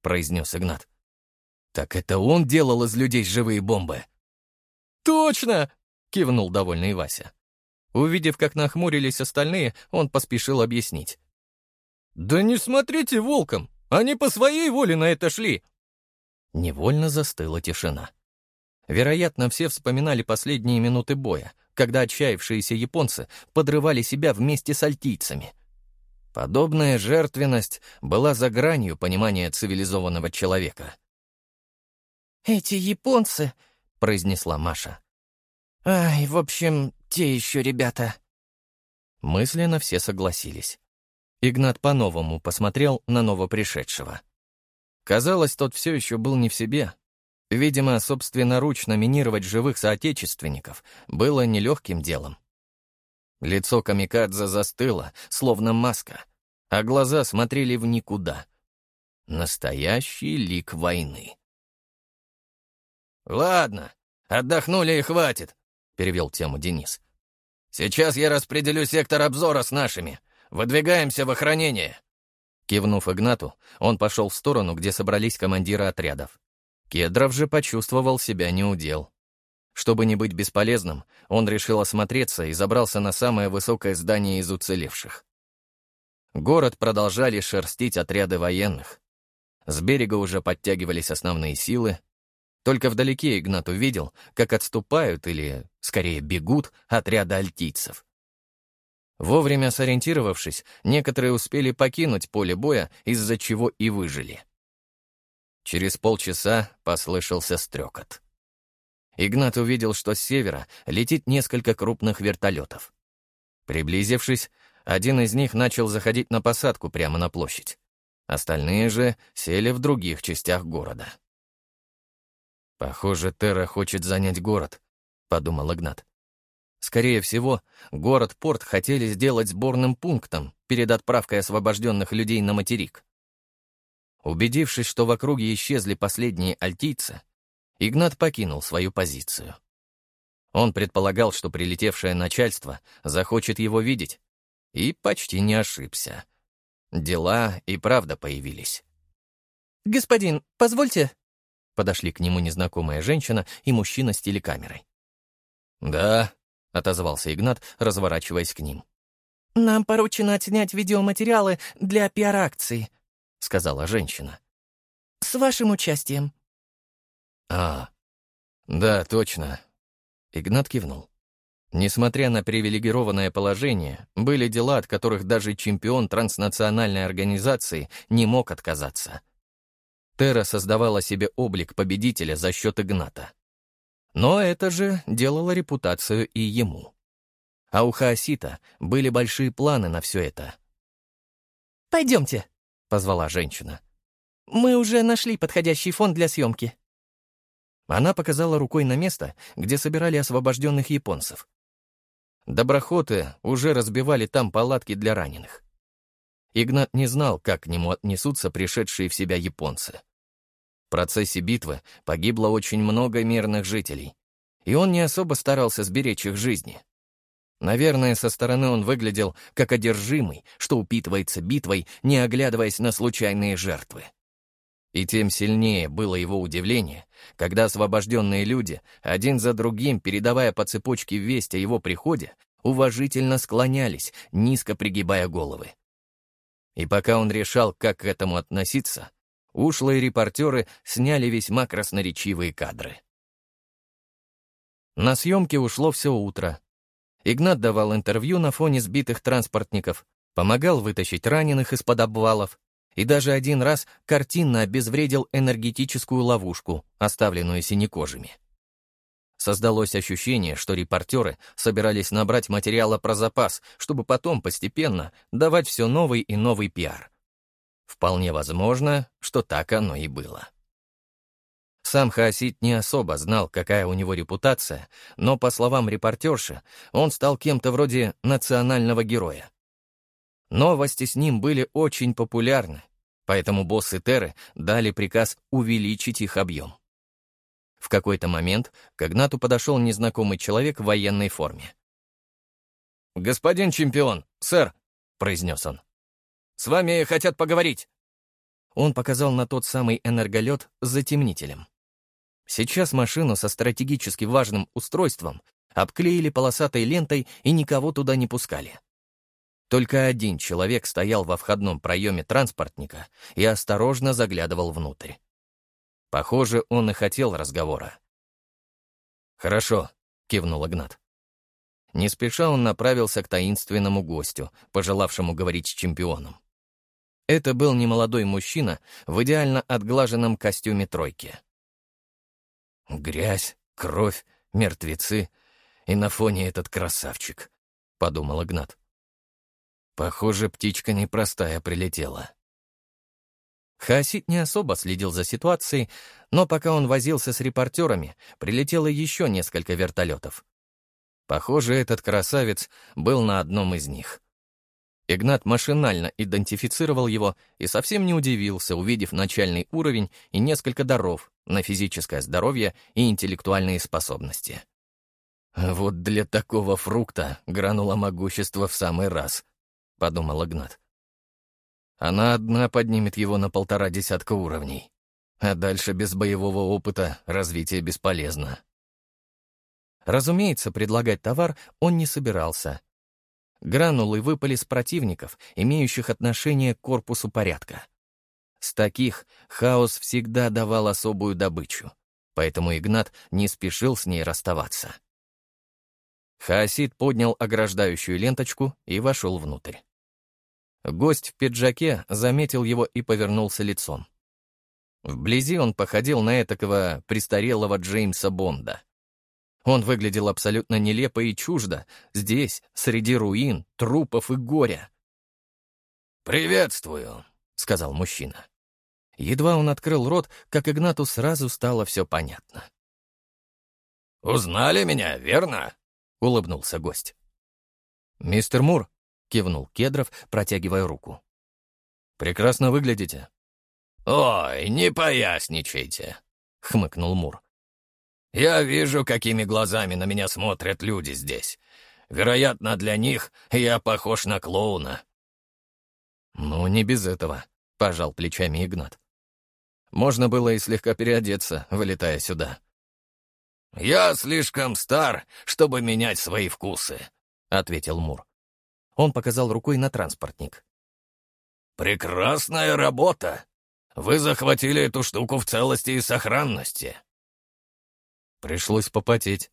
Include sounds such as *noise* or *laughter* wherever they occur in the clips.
— произнес Игнат. «Так это он делал из людей живые бомбы?» «Точно!» — кивнул довольный Вася. Увидев, как нахмурились остальные, он поспешил объяснить. «Да не смотрите волком! Они по своей воле на это шли!» Невольно застыла тишина. Вероятно, все вспоминали последние минуты боя, когда отчаявшиеся японцы подрывали себя вместе с альтийцами. Подобная жертвенность была за гранью понимания цивилизованного человека. «Эти японцы», — произнесла Маша. «Ай, в общем, те еще ребята». Мысленно все согласились. Игнат по-новому посмотрел на новопришедшего. Казалось, тот все еще был не в себе. Видимо, собственноручно минировать живых соотечественников было нелегким делом. Лицо камикадзе застыло, словно маска, а глаза смотрели в никуда. Настоящий лик войны. «Ладно, отдохнули и хватит», — перевел тему Денис. «Сейчас я распределю сектор обзора с нашими. Выдвигаемся в охранение». Кивнув Игнату, он пошел в сторону, где собрались командиры отрядов. Кедров же почувствовал себя неудел. Чтобы не быть бесполезным, он решил осмотреться и забрался на самое высокое здание из уцелевших. Город продолжали шерстить отряды военных. С берега уже подтягивались основные силы. Только вдалеке Игнат увидел, как отступают или, скорее, бегут отряды альтийцев. Вовремя сориентировавшись, некоторые успели покинуть поле боя, из-за чего и выжили. Через полчаса послышался стрекот. Игнат увидел, что с севера летит несколько крупных вертолетов. Приблизившись, один из них начал заходить на посадку прямо на площадь. Остальные же сели в других частях города. «Похоже, Терра хочет занять город», — подумал Игнат. Скорее всего, город-порт хотели сделать сборным пунктом перед отправкой освобожденных людей на материк. Убедившись, что в округе исчезли последние альтийцы, Игнат покинул свою позицию. Он предполагал, что прилетевшее начальство захочет его видеть, и почти не ошибся. Дела и правда появились. «Господин, позвольте...» Подошли к нему незнакомая женщина и мужчина с телекамерой. «Да», — отозвался Игнат, разворачиваясь к ним. «Нам поручено отснять видеоматериалы для пиар-акции», — сказала женщина. «С вашим участием». «А, да, точно». Игнат кивнул. Несмотря на привилегированное положение, были дела, от которых даже чемпион транснациональной организации не мог отказаться. Терра создавала себе облик победителя за счет Игната. Но это же делало репутацию и ему. А у Хаосита были большие планы на все это. «Пойдемте», — позвала женщина. «Мы уже нашли подходящий фон для съемки». Она показала рукой на место, где собирали освобожденных японцев. Доброхоты уже разбивали там палатки для раненых. Игнат не знал, как к нему отнесутся пришедшие в себя японцы. В процессе битвы погибло очень много мирных жителей, и он не особо старался сберечь их жизни. Наверное, со стороны он выглядел как одержимый, что упитывается битвой, не оглядываясь на случайные жертвы. И тем сильнее было его удивление, когда освобожденные люди, один за другим, передавая по цепочке весть о его приходе, уважительно склонялись, низко пригибая головы. И пока он решал, как к этому относиться, ушлые репортеры сняли весьма красноречивые кадры. На съемки ушло все утро. Игнат давал интервью на фоне сбитых транспортников, помогал вытащить раненых из-под обвалов, и даже один раз картинно обезвредил энергетическую ловушку, оставленную синекожими. Создалось ощущение, что репортеры собирались набрать материала про запас, чтобы потом постепенно давать все новый и новый пиар. Вполне возможно, что так оно и было. Сам Хаосит не особо знал, какая у него репутация, но, по словам репортерши, он стал кем-то вроде национального героя. Новости с ним были очень популярны, поэтому боссы Терры дали приказ увеличить их объем. В какой-то момент к Игнату подошел незнакомый человек в военной форме. «Господин чемпион, сэр», — произнес он, — «с вами хотят поговорить». он показал на тот самый энерголет с затемнителем. Сейчас машину со стратегически важным устройством обклеили полосатой лентой и никого туда не пускали. Только один человек стоял во входном проеме транспортника и осторожно заглядывал внутрь. Похоже, он и хотел разговора. «Хорошо», — кивнул Игнат. Не спеша он направился к таинственному гостю, пожелавшему говорить с чемпионом. Это был немолодой мужчина в идеально отглаженном костюме тройки. «Грязь, кровь, мертвецы, и на фоне этот красавчик», — подумал Игнат. Похоже, птичка непростая прилетела. Хаосит не особо следил за ситуацией, но пока он возился с репортерами, прилетело еще несколько вертолетов. Похоже, этот красавец был на одном из них. Игнат машинально идентифицировал его и совсем не удивился, увидев начальный уровень и несколько даров на физическое здоровье и интеллектуальные способности. «Вот для такого фрукта гранула могущества в самый раз», — подумал Игнат. Она одна поднимет его на полтора десятка уровней. А дальше без боевого опыта развитие бесполезно. Разумеется, предлагать товар он не собирался. Гранулы выпали с противников, имеющих отношение к корпусу порядка. С таких хаос всегда давал особую добычу, поэтому Игнат не спешил с ней расставаться. Хаосид поднял ограждающую ленточку и вошел внутрь. Гость в пиджаке заметил его и повернулся лицом. Вблизи он походил на этакого престарелого Джеймса Бонда. Он выглядел абсолютно нелепо и чуждо, здесь, среди руин, трупов и горя. «Приветствую», — сказал мужчина. Едва он открыл рот, как Игнату сразу стало все понятно. «Узнали меня, верно?» — улыбнулся гость. «Мистер Мур», — кивнул Кедров, протягивая руку. «Прекрасно выглядите». «Ой, не поясничайте», — хмыкнул Мур. «Я вижу, какими глазами на меня смотрят люди здесь. Вероятно, для них я похож на клоуна». «Ну, не без этого», — пожал плечами Игнат. «Можно было и слегка переодеться, вылетая сюда». «Я слишком стар, чтобы менять свои вкусы», — ответил Мур. Он показал рукой на транспортник. «Прекрасная работа! Вы захватили эту штуку в целости и сохранности!» «Пришлось попотеть.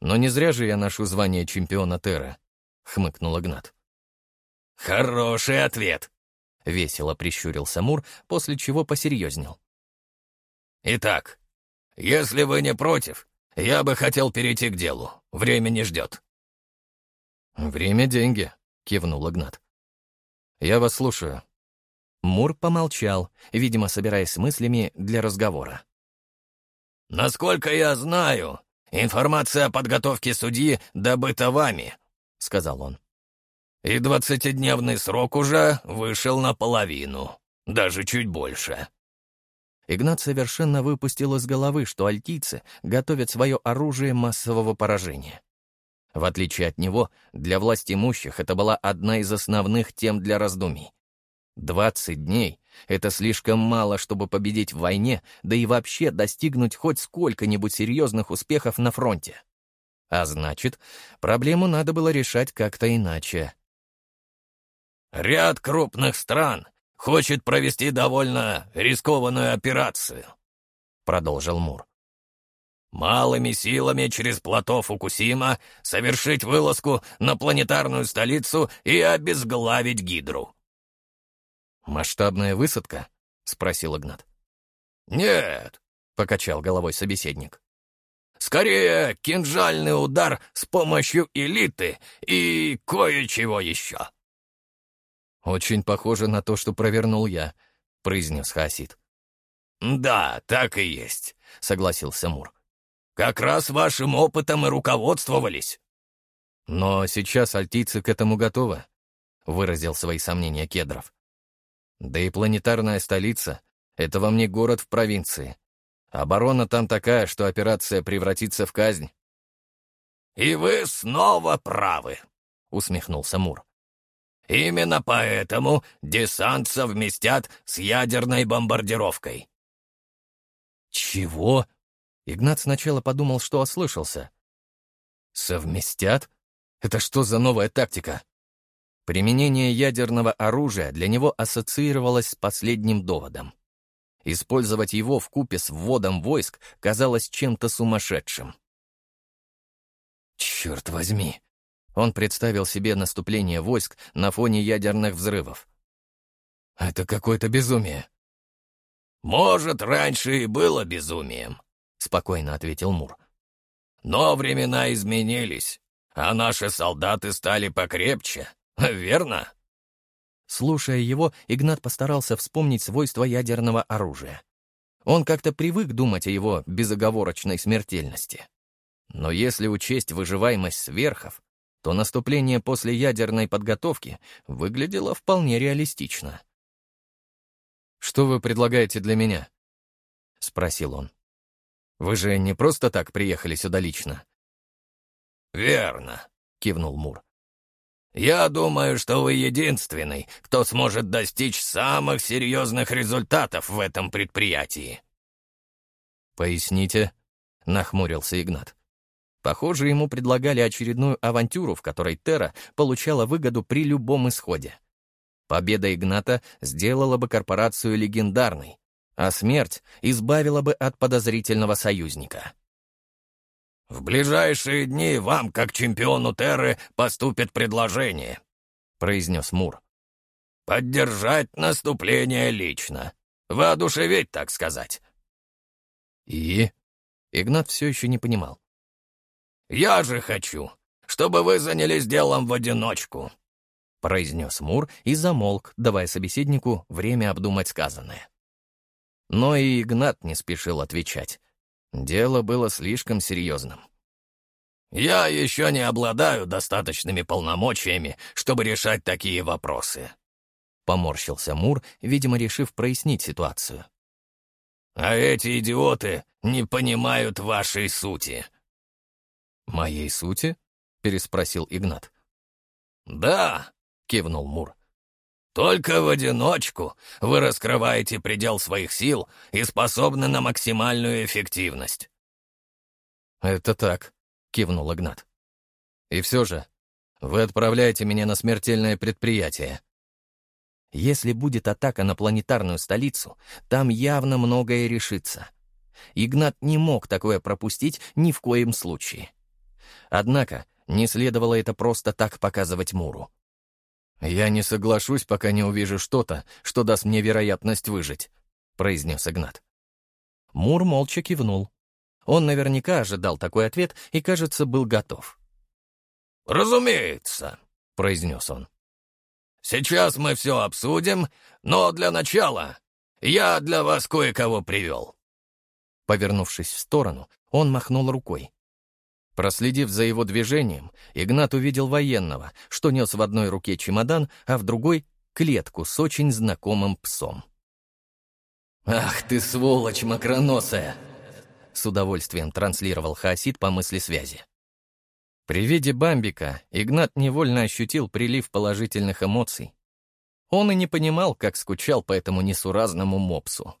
Но не зря же я ношу звание чемпиона Терра», — хмыкнул Игнат. «Хороший ответ!» — весело прищурился Мур, после чего посерьезнел. «Итак, если вы не против, я бы хотел перейти к делу. Время не ждет». «Время — деньги», кивнул Игнат. «Я вас слушаю». Мур помолчал, видимо, собираясь с мыслями для разговора. «Насколько я знаю, информация о подготовке судьи добыта вами», — сказал он. «И двадцатидневный срок уже вышел наполовину, даже чуть больше». Игнат совершенно выпустил из головы, что альтийцы готовят свое оружие массового поражения. В отличие от него, для власть имущих это была одна из основных тем для раздумий. 20 дней — это слишком мало, чтобы победить в войне, да и вообще достигнуть хоть сколько-нибудь серьезных успехов на фронте. А значит, проблему надо было решать как-то иначе. «Ряд крупных стран хочет провести довольно рискованную операцию», — продолжил Мур малыми силами через плато Фукусима совершить вылазку на планетарную столицу и обезглавить Гидру. «Масштабная высадка?» — спросил Игнат. «Нет», — покачал головой собеседник. «Скорее, кинжальный удар с помощью элиты и кое-чего еще». «Очень похоже на то, что провернул я», — произнес Хасид. «Да, так и есть», — согласился Мур. Как раз вашим опытом и руководствовались». «Но сейчас альтийцы к этому готовы», — выразил свои сомнения Кедров. «Да и планетарная столица — это вам не город в провинции. Оборона там такая, что операция превратится в казнь». «И вы снова правы», — усмехнулся Мур. Именно поэтому десант совместят с ядерной бомбардировкой». «Чего?» Игнат сначала подумал, что ослышался. «Совместят? Это что за новая тактика?» Применение ядерного оружия для него ассоциировалось с последним доводом. Использовать его в купе с вводом войск казалось чем-то сумасшедшим. Черт возьми! Он представил себе наступление войск на фоне ядерных взрывов. Это какое-то безумие. «Может, раньше и было безумием», — спокойно ответил Мур. «Но времена изменились, а наши солдаты стали покрепче, *laughs* верно?» Слушая его, Игнат постарался вспомнить свойства ядерного оружия. Он как-то привык думать о его безоговорочной смертельности. Но если учесть выживаемость сверхов, то наступление после ядерной подготовки выглядело вполне реалистично. «Что вы предлагаете для меня?» — спросил он. «Вы же не просто так приехали сюда лично?» «Верно», — кивнул Мур. Я думаю, что вы единственный, кто сможет достичь самых серьезных результатов в этом предприятии». «Поясните», — нахмурился Игнат. Похоже, ему предлагали очередную авантюру, в которой Терра получала выгоду при любом исходе. Победа Игната сделала бы корпорацию легендарной, а смерть избавила бы от подозрительного союзника. В ближайшие дни вам, как чемпиону Терры, поступит предложение», — произнес Мур. «Поддержать наступление лично. Воодушевить, так сказать». «И?» Игнат все еще не понимал. «Я же хочу, чтобы вы занялись делом в одиночку», — произнес Мур и замолк, давая собеседнику время обдумать сказанное. Но и Игнат не спешил отвечать. Дело было слишком серьезным. «Я еще не обладаю достаточными полномочиями, чтобы решать такие вопросы», — поморщился Мур, видимо, решив прояснить ситуацию. «А эти идиоты не понимают вашей сути». «Моей сути?» — переспросил Игнат. «Да», — кивнул Мур. Только в одиночку вы раскрываете предел своих сил и способны на максимальную эффективность. «Это так», — кивнул Игнат. «И все же, вы отправляете меня на смертельное предприятие. Если будет атака на планетарную столицу, там явно многое решится. Игнат не мог такое пропустить ни в коем случае. Однако не следовало это просто так показывать Муру. «Я не соглашусь, пока не увижу что-то, что даст мне вероятность выжить», — произнес Игнат. Мур молча кивнул. Он наверняка ожидал такой ответ и, кажется, был готов. «Разумеется», — произнес он. «Сейчас мы все обсудим, но для начала я для вас кое-кого привел». Повернувшись в сторону, он махнул рукой. Проследив за его движением, Игнат увидел военного, что нес в одной руке чемодан, а в другой — клетку с очень знакомым псом. «Ах ты, сволочь макроносая!» С удовольствием транслировал Хаосид по мысли связи. При виде Бамбика Игнат невольно ощутил прилив положительных эмоций. Он и не понимал, как скучал по этому несуразному мопсу.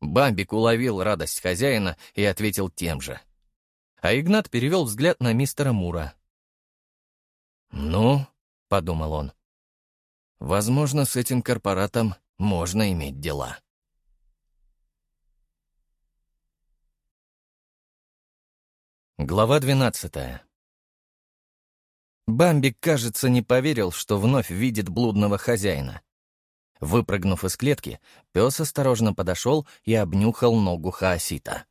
Бамбик уловил радость хозяина и ответил тем же — а Игнат перевел взгляд на мистера Мура. «Ну», — подумал он, — «возможно, с этим корпоратом можно иметь дела». Глава двенадцатая. Бамбик, кажется, не поверил, что вновь видит блудного хозяина. Выпрыгнув из клетки, пес осторожно подошел и обнюхал ногу Хаосита.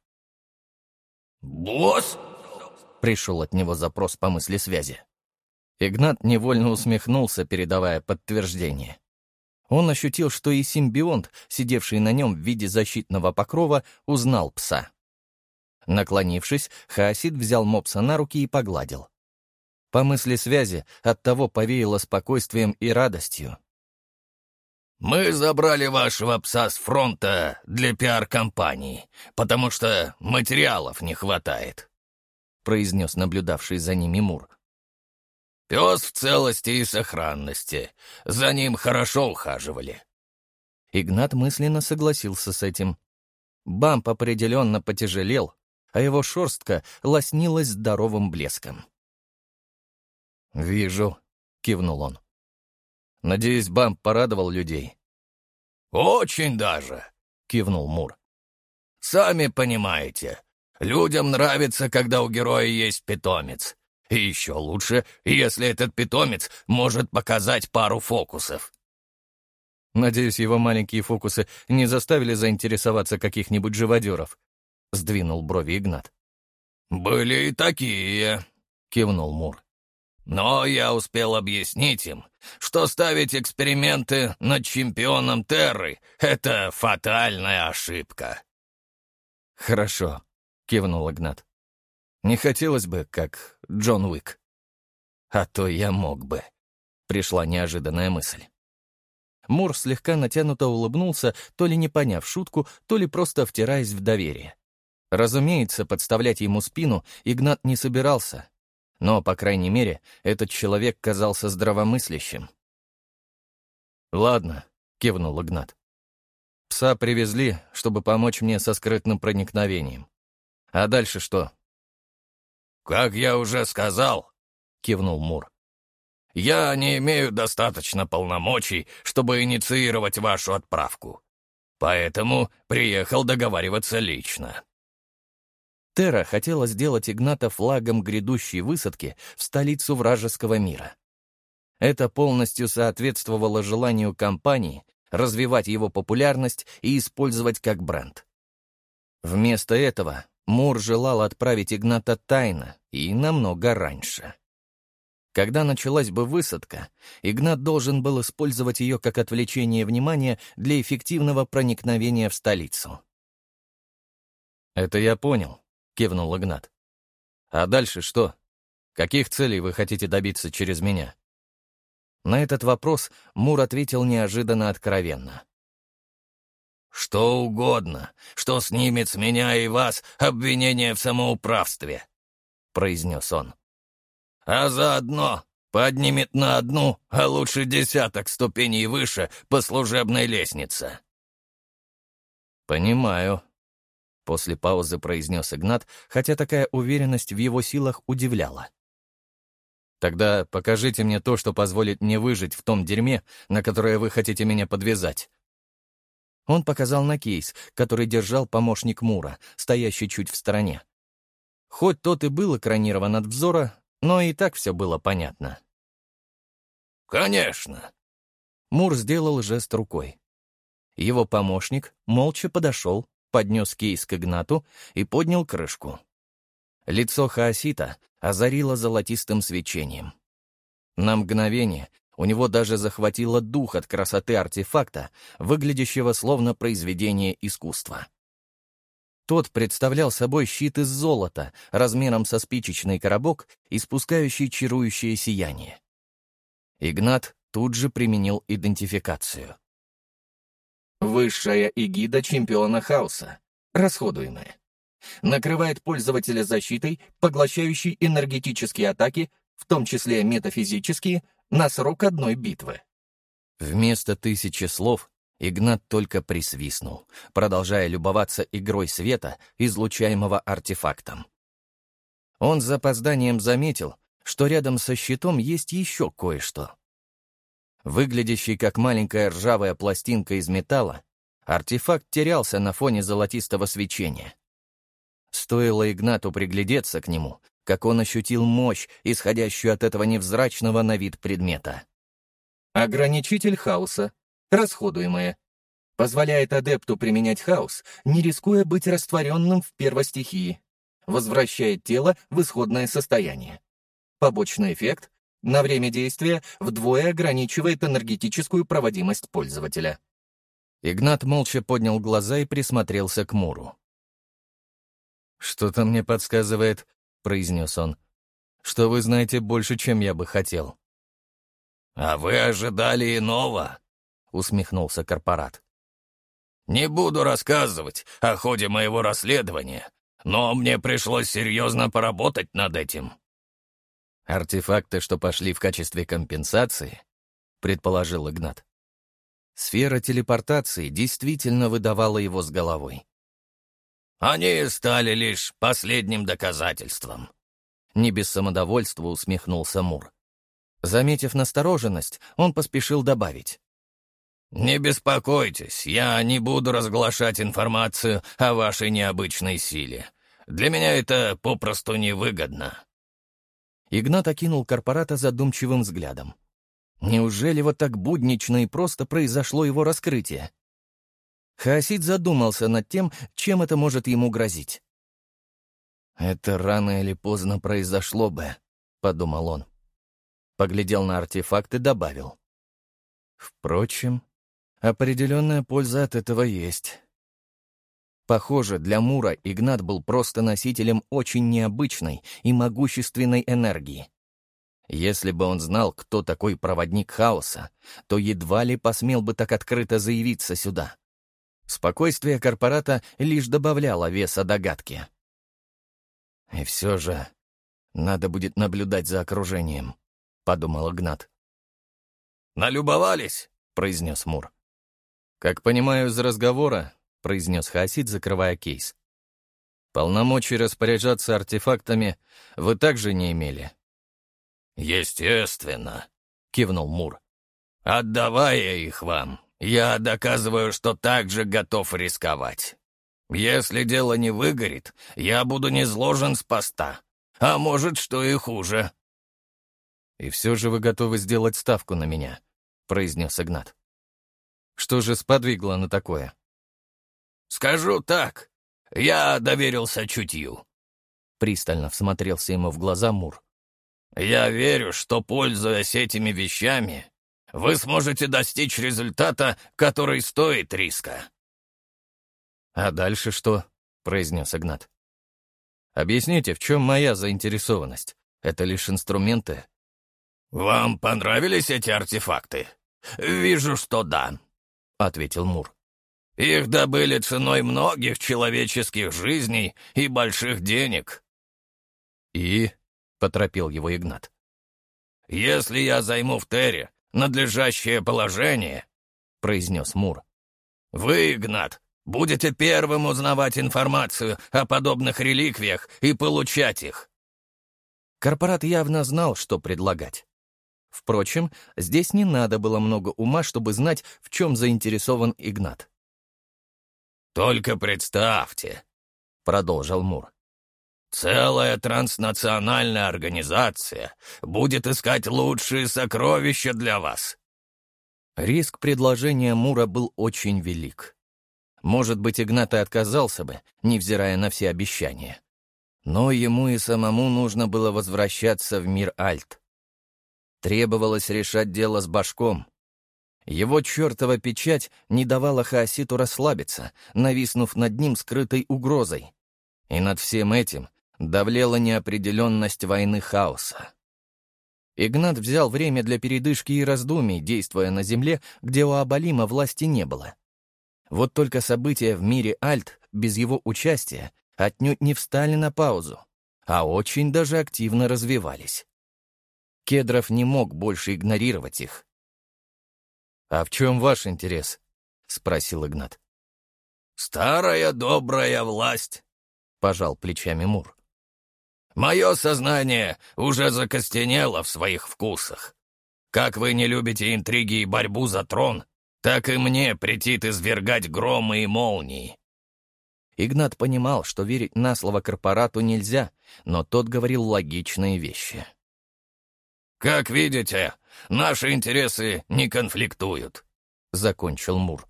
«Босс?» — пришел от него запрос по мысли связи. Игнат невольно усмехнулся, передавая подтверждение. Он ощутил, что и симбионт, сидевший на нем в виде защитного покрова, узнал пса. Наклонившись, Хаосид взял мопса на руки и погладил. По мысли связи, от того повеяло спокойствием и радостью. «Мы забрали вашего пса с фронта для пиар-компании, потому что материалов не хватает», — произнес наблюдавший за ними Мур. Пес в целости и сохранности. За ним хорошо ухаживали». Игнат мысленно согласился с этим. Бамп определенно потяжелел, а его шерстка лоснилась здоровым блеском. «Вижу», — кивнул он. «Надеюсь, Бамп порадовал людей». «Очень даже», — кивнул Мур. «Сами понимаете, людям нравится, когда у героя есть питомец. И еще лучше, если этот питомец может показать пару фокусов». «Надеюсь, его маленькие фокусы не заставили заинтересоваться каких-нибудь живодеров», — сдвинул брови Игнат. «Были и такие», — кивнул Мур. «Но я успел объяснить им, что ставить эксперименты над чемпионом Терры — это фатальная ошибка». «Хорошо», — кивнул Игнат. «Не хотелось бы, как Джон Уик. А то я мог бы», — пришла неожиданная мысль. Мур слегка натянуто улыбнулся, то ли не поняв шутку, то ли просто втираясь в доверие. Разумеется, подставлять ему спину Игнат не собирался. Но, по крайней мере, этот человек казался здравомыслящим. «Ладно», — кивнул Игнат. «Пса привезли, чтобы помочь мне со скрытным проникновением. А дальше что?» «Как я уже сказал», — кивнул Мур, «я не имею достаточно полномочий, чтобы инициировать вашу отправку. Поэтому приехал договариваться лично». Тера хотела сделать Игната флагом грядущей высадки в столицу вражеского мира. Это полностью соответствовало желанию компании развивать его популярность и использовать как бренд. Вместо этого Мур желал отправить Игната тайно и намного раньше. Когда началась бы высадка, Игнат должен был использовать ее как отвлечение внимания для эффективного проникновения в столицу. «Это я понял», — кивнул Игнат. «А дальше что? Каких целей вы хотите добиться через меня?» На этот вопрос Мур ответил неожиданно откровенно. «Что угодно, что снимет с меня и вас обвинение в самоуправстве», — произнес он. «А заодно поднимет на одну, а лучше десяток ступеней выше по служебной лестнице». «Понимаю», После паузы произнес Игнат, хотя такая уверенность в его силах удивляла. «Тогда покажите мне то, что позволит мне выжить в том дерьме, на которое вы хотите меня подвязать». Он показал на кейс, который держал помощник Мура, стоящий чуть в стороне. Хоть тот и был экранирован от взора, но и так все было понятно. «Конечно!» Мур сделал жест рукой. Его помощник молча подошел, поднес кейс к Игнату и поднял крышку. Лицо Хаосита озарило золотистым свечением. На мгновение у него даже захватило дух от красоты артефакта, выглядящего словно произведение искусства. Тот представлял собой щит из золота, размером со спичечный коробок, испускающий чарующее сияние. Игнат тут же применил идентификацию. Высшая эгида чемпиона хаоса. Расходуемая. Накрывает пользователя защитой, поглощающей энергетические атаки, в том числе метафизические, на срок одной битвы. Вместо тысячи слов Игнат только присвистнул, продолжая любоваться игрой света, излучаемого артефактом. Он с запозданием заметил, что рядом со щитом есть еще кое-что. Выглядящий как маленькая ржавая пластинка из металла, артефакт терялся на фоне золотистого свечения. Стоило Игнату приглядеться к нему, как он ощутил мощь, исходящую от этого невзрачного на вид предмета. Ограничитель хаоса. Расходуемое. Позволяет адепту применять хаос, не рискуя быть растворенным в первостихии. Возвращает тело в исходное состояние. Побочный эффект на время действия вдвое ограничивает энергетическую проводимость пользователя. Игнат молча поднял глаза и присмотрелся к Муру. «Что-то мне подсказывает», — произнес он, — «что вы знаете больше, чем я бы хотел». «А вы ожидали иного?» — усмехнулся корпорат. «Не буду рассказывать о ходе моего расследования, но мне пришлось серьезно поработать над этим. «Артефакты, что пошли в качестве компенсации?» — предположил Игнат. Сфера телепортации действительно выдавала его с головой. «Они стали лишь последним доказательством», — не без самодовольства усмехнулся Мур. Заметив настороженность, он поспешил добавить. «Не беспокойтесь, я не буду разглашать информацию о вашей необычной силе. Для меня это попросту невыгодно». Игнат окинул корпората задумчивым взглядом. Неужели вот так буднично и просто произошло его раскрытие? Хаосид задумался над тем, чем это может ему грозить. «Это рано или поздно произошло бы», — подумал он. Поглядел на артефакт и добавил. «Впрочем, определенная польза от этого есть». Похоже, для Мура Игнат был просто носителем очень необычной и могущественной энергии. Если бы он знал, кто такой проводник хаоса, то едва ли посмел бы так открыто заявиться сюда. Спокойствие корпората лишь добавляло веса догадки. «И все же надо будет наблюдать за окружением», — подумал Игнат. «Налюбовались?» — произнес Мур. «Как понимаю из разговора», — произнес Хасид, закрывая кейс. «Полномочий распоряжаться артефактами вы также не имели». «Естественно», — кивнул Мур. «Отдавая их вам, я доказываю, что также готов рисковать. Если дело не выгорит, я буду низложен с поста. А может, что и хуже». «И все же вы готовы сделать ставку на меня», — произнес Игнат. «Что же сподвигло на такое?» «Скажу так, я доверился чутью». Пристально всмотрелся ему в глаза Мур. Я верю, что, пользуясь этими вещами, вы сможете достичь результата, который стоит риска». «А дальше что?» — произнес Игнат. «Объясните, в чем моя заинтересованность? Это лишь инструменты?» «Вам понравились эти артефакты?» «Вижу, что да», — ответил Мур. «Их добыли ценой многих человеческих жизней и больших денег». «И?» поторопил его Игнат. «Если я займу в Терре надлежащее положение», — произнес Мур, — «вы, Игнат, будете первым узнавать информацию о подобных реликвиях и получать их». Корпорат явно знал, что предлагать. Впрочем, здесь не надо было много ума, чтобы знать, в чем заинтересован Игнат. «Только представьте», — продолжил Мур, Целая транснациональная организация будет искать лучшие сокровища для вас». Риск предложения Мура был очень велик. Может быть, Игнат и отказался бы, невзирая на все обещания. Но ему и самому нужно было возвращаться в мир Альт. Требовалось решать дело с башком. Его чертова печать не давала Хаоситу расслабиться, нависнув над ним скрытой угрозой. И над всем этим давлела неопределенность войны хаоса. Игнат взял время для передышки и раздумий, действуя на земле, где у Абалима власти не было. Вот только события в мире Альт без его участия отнюдь не встали на паузу, а очень даже активно развивались. Кедров не мог больше игнорировать их. «А в чем ваш интерес?» — спросил Игнат. «Старая добрая власть», — пожал плечами Мур. Мое сознание уже закостенело в своих вкусах. Как вы не любите интриги и борьбу за трон, так и мне претит извергать громы и молнии». Игнат понимал, что верить на слово корпорату нельзя, но тот говорил логичные вещи. «Как видите, наши интересы не конфликтуют», — закончил Мур.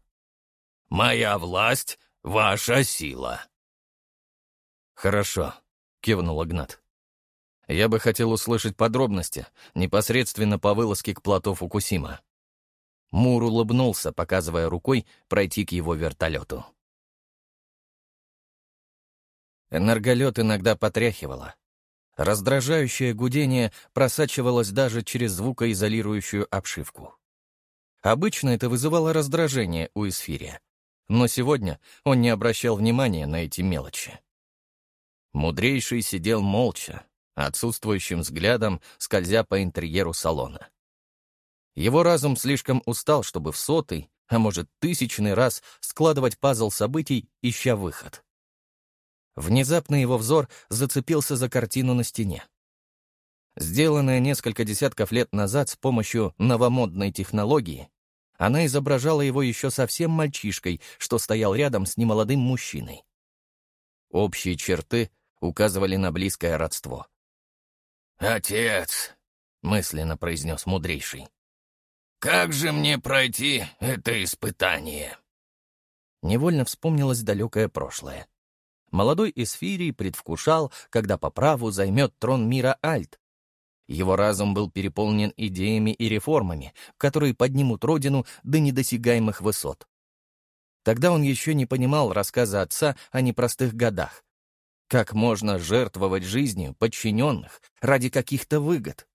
«Моя власть — ваша сила». «Хорошо», — кивнул Игнат. «Я бы хотел услышать подробности, непосредственно по вылазке к плато Фукусима». Мур улыбнулся, показывая рукой пройти к его вертолету. Энерголет иногда потряхивало. Раздражающее гудение просачивалось даже через звукоизолирующую обшивку. Обычно это вызывало раздражение у эсфирия, но сегодня он не обращал внимания на эти мелочи. Мудрейший сидел молча, отсутствующим взглядом скользя по интерьеру салона. Его разум слишком устал, чтобы в сотый, а может тысячный раз складывать пазл событий, ища выход. Внезапно его взор зацепился за картину на стене. Сделанная несколько десятков лет назад с помощью новомодной технологии, она изображала его еще совсем мальчишкой, что стоял рядом с немолодым мужчиной. Общие черты указывали на близкое родство. «Отец», — мысленно произнес мудрейший, — «как же мне пройти это испытание?» Невольно вспомнилось далекое прошлое. Молодой Эсфирий предвкушал, когда по праву займет трон мира Альт. Его разум был переполнен идеями и реформами, которые поднимут родину до недосягаемых высот. Тогда он еще не понимал рассказа отца о непростых годах. Как можно жертвовать жизнью подчиненных ради каких-то выгод?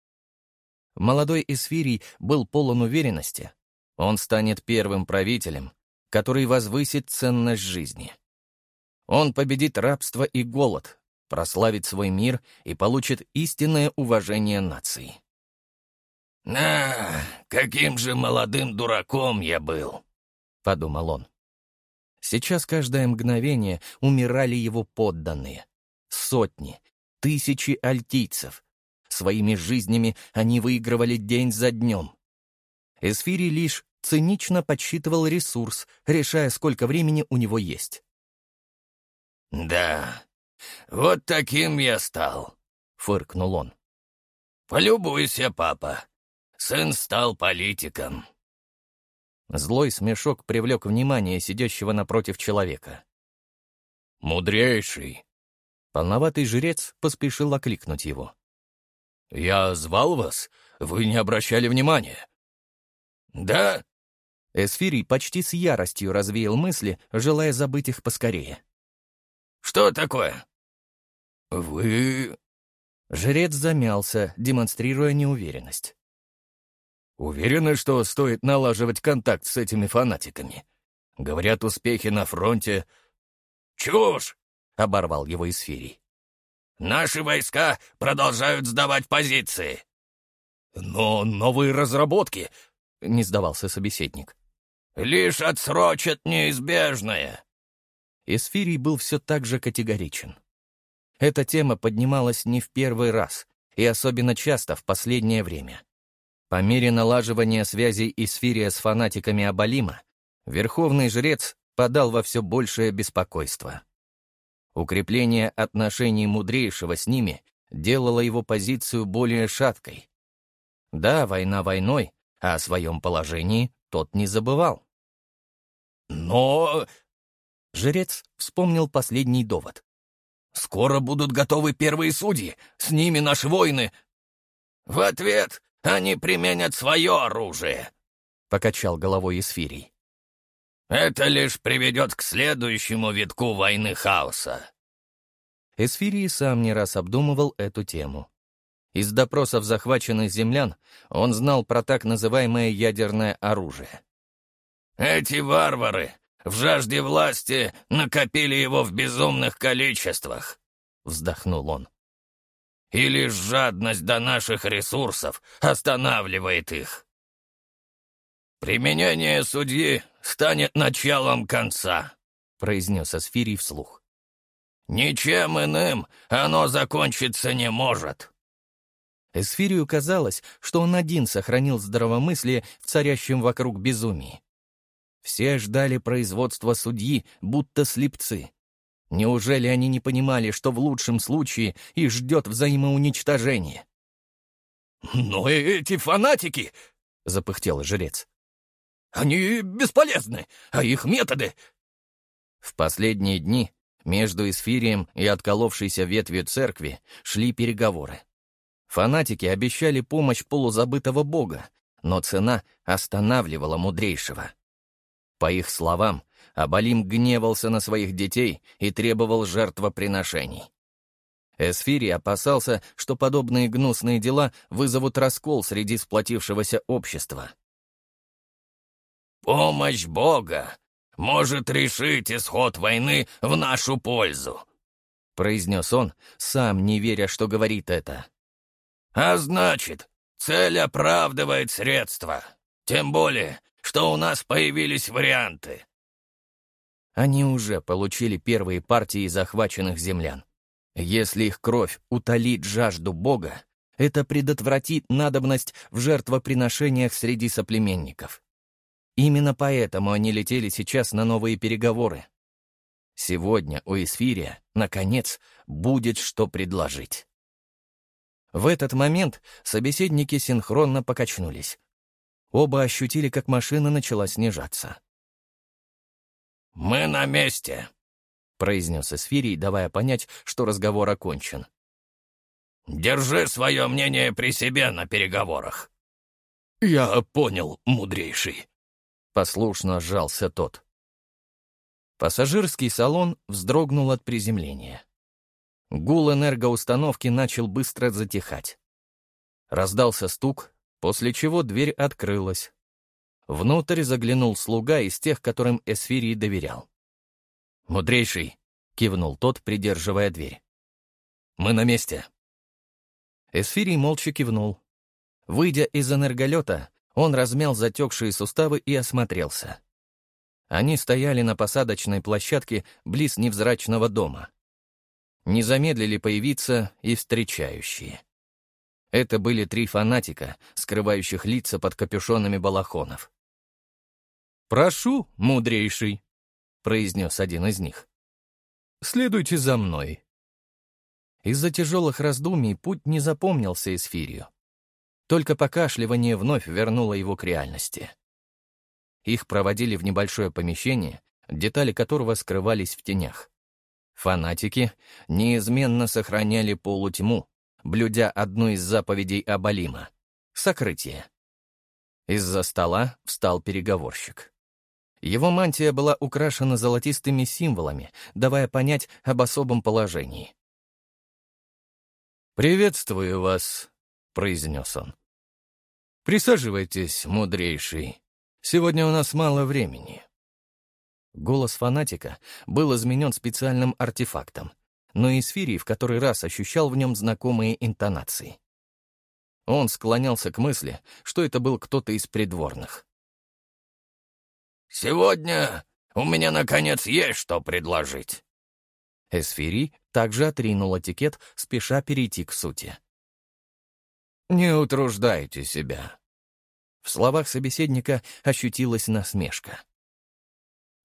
Молодой Эсфирий был полон уверенности. Он станет первым правителем, который возвысит ценность жизни. Он победит рабство и голод, прославит свой мир и получит истинное уважение нации. «На, каким же молодым дураком я был!» — подумал он. Сейчас каждое мгновение умирали его подданные. Сотни, тысячи альтийцев. Своими жизнями они выигрывали день за днем. Эсфири лишь цинично подсчитывал ресурс, решая, сколько времени у него есть. «Да, вот таким я стал», — фыркнул он. «Полюбуйся, папа. Сын стал политиком». Злой смешок привлек внимание сидящего напротив человека. «Мудрейший!» Полноватый жрец поспешил окликнуть его. «Я звал вас? Вы не обращали внимания?» «Да?» Эсфирий почти с яростью развеял мысли, желая забыть их поскорее. «Что такое?» «Вы...» Жрец замялся, демонстрируя неуверенность. Уверены, что стоит налаживать контакт с этими фанатиками? Говорят, успехи на фронте... Чушь! — оборвал его Исфирий. «Наши войска продолжают сдавать позиции». «Но новые разработки...» — не сдавался собеседник. «Лишь отсрочат неизбежное». Исфирий был все так же категоричен. Эта тема поднималась не в первый раз, и особенно часто в последнее время. По мере налаживания связей Исфирия с фанатиками Абалима, верховный жрец подал во все большее беспокойство. Укрепление отношений мудрейшего с ними делало его позицию более шаткой. Да, война войной, а о своем положении тот не забывал. «Но...» Жрец вспомнил последний довод. «Скоро будут готовы первые судьи, с ними наши воины...» «В ответ они применят свое оружие», — покачал головой Исфирий. «Это лишь приведет к следующему витку войны хаоса». Эсфирий сам не раз обдумывал эту тему. Из допросов захваченных землян он знал про так называемое ядерное оружие. «Эти варвары в жажде власти накопили его в безумных количествах», — вздохнул он и лишь жадность до наших ресурсов останавливает их. «Применение судьи станет началом конца», — произнес Асфирий вслух. «Ничем иным оно закончиться не может». Эсфирию казалось, что он один сохранил здравомыслие в царящем вокруг безумии. Все ждали производства судьи, будто слепцы. Неужели они не понимали, что в лучшем случае их ждет взаимоуничтожение? «Но эти фанатики!» — запыхтел жрец. «Они бесполезны, а их методы...» В последние дни между Эсфирием и отколовшейся ветвью церкви шли переговоры. Фанатики обещали помощь полузабытого бога, но цена останавливала мудрейшего. По их словам, Абалим гневался на своих детей и требовал жертвоприношений. Эсфири опасался, что подобные гнусные дела вызовут раскол среди сплотившегося общества. «Помощь Бога может решить исход войны в нашу пользу», произнес он, сам не веря, что говорит это. «А значит, цель оправдывает средства. Тем более, что у нас появились варианты». Они уже получили первые партии захваченных землян. Если их кровь утолит жажду Бога, это предотвратит надобность в жертвоприношениях среди соплеменников. Именно поэтому они летели сейчас на новые переговоры. Сегодня у Эсфирия, наконец, будет что предложить. В этот момент собеседники синхронно покачнулись. Оба ощутили, как машина начала снижаться. «Мы на месте», — произнес Эсфирий, давая понять, что разговор окончен. «Держи свое мнение при себе на переговорах». «Я понял, мудрейший», — послушно сжался тот. Пассажирский салон вздрогнул от приземления. Гул энергоустановки начал быстро затихать. Раздался стук, после чего дверь открылась. Внутрь заглянул слуга из тех, которым Эсфирий доверял. «Мудрейший», — кивнул тот, придерживая дверь. «Мы на месте». Эсфирий молча кивнул. Выйдя из энерголета, он размял затекшие суставы и осмотрелся. Они стояли на посадочной площадке близ невзрачного дома. Не замедлили появиться и встречающие. Это были три фанатика, скрывающих лица под капюшонами балахонов. «Прошу, мудрейший», — произнес один из них. «Следуйте за мной». Из-за тяжелых раздумий путь не запомнился Эсфирию. Только покашливание вновь вернуло его к реальности. Их проводили в небольшое помещение, детали которого скрывались в тенях. Фанатики неизменно сохраняли полутьму, блюдя одну из заповедей Абалима — сокрытие. Из-за стола встал переговорщик. Его мантия была украшена золотистыми символами, давая понять об особом положении. «Приветствую вас», — произнес он. «Присаживайтесь, мудрейший. Сегодня у нас мало времени». Голос фанатика был изменен специальным артефактом, но и Сфирий в который раз ощущал в нем знакомые интонации. Он склонялся к мысли, что это был кто-то из придворных. «Сегодня у меня, наконец, есть что предложить». Эсфири также отринул этикет, спеша перейти к сути. «Не утруждайте себя. В словах собеседника ощутилась насмешка.